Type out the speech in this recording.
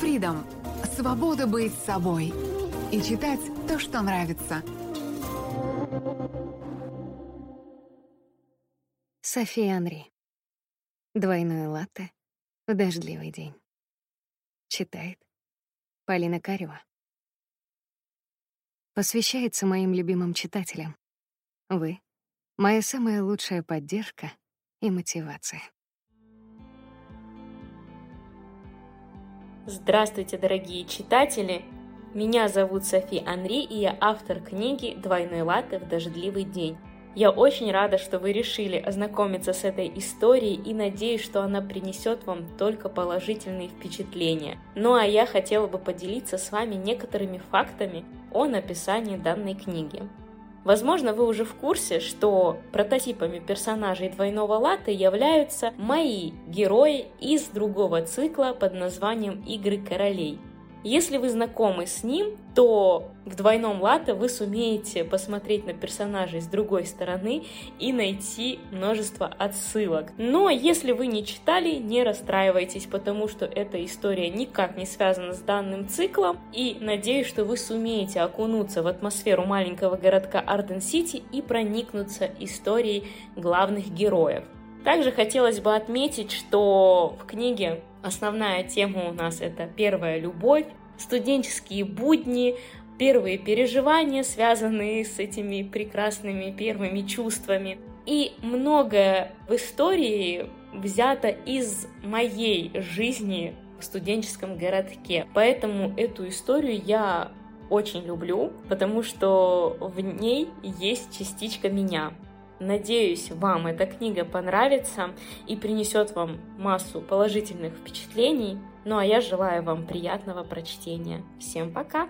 Freedom – свобода быть собой и читать то, что нравится. София Анри. Двойное латте в дождливый день. Читает Полина Карева. Посвящается моим любимым читателям. Вы — моя самая лучшая поддержка и мотивация. Здравствуйте, дорогие читатели! Меня зовут Софи Анри, и я автор книги «Двойной латте в дождливый день». Я очень рада, что вы решили ознакомиться с этой историей и надеюсь, что она принесет вам только положительные впечатления. Ну а я хотела бы поделиться с вами некоторыми фактами о написании данной книги. Возможно, вы уже в курсе, что прототипами персонажей двойного латы являются мои герои из другого цикла под названием «Игры королей». Если вы знакомы с ним, то в двойном лате вы сумеете посмотреть на персонажей с другой стороны и найти множество отсылок. Но если вы не читали, не расстраивайтесь, потому что эта история никак не связана с данным циклом, и надеюсь, что вы сумеете окунуться в атмосферу маленького городка Арден-Сити и проникнуться историей главных героев. Также хотелось бы отметить, что в книге основная тема у нас это первая любовь, студенческие будни, первые переживания, связанные с этими прекрасными первыми чувствами. И многое в истории взято из моей жизни в студенческом городке. Поэтому эту историю я очень люблю, потому что в ней есть частичка меня. Надеюсь, вам эта книга понравится и принесет вам массу положительных впечатлений. Ну а я желаю вам приятного прочтения. Всем пока!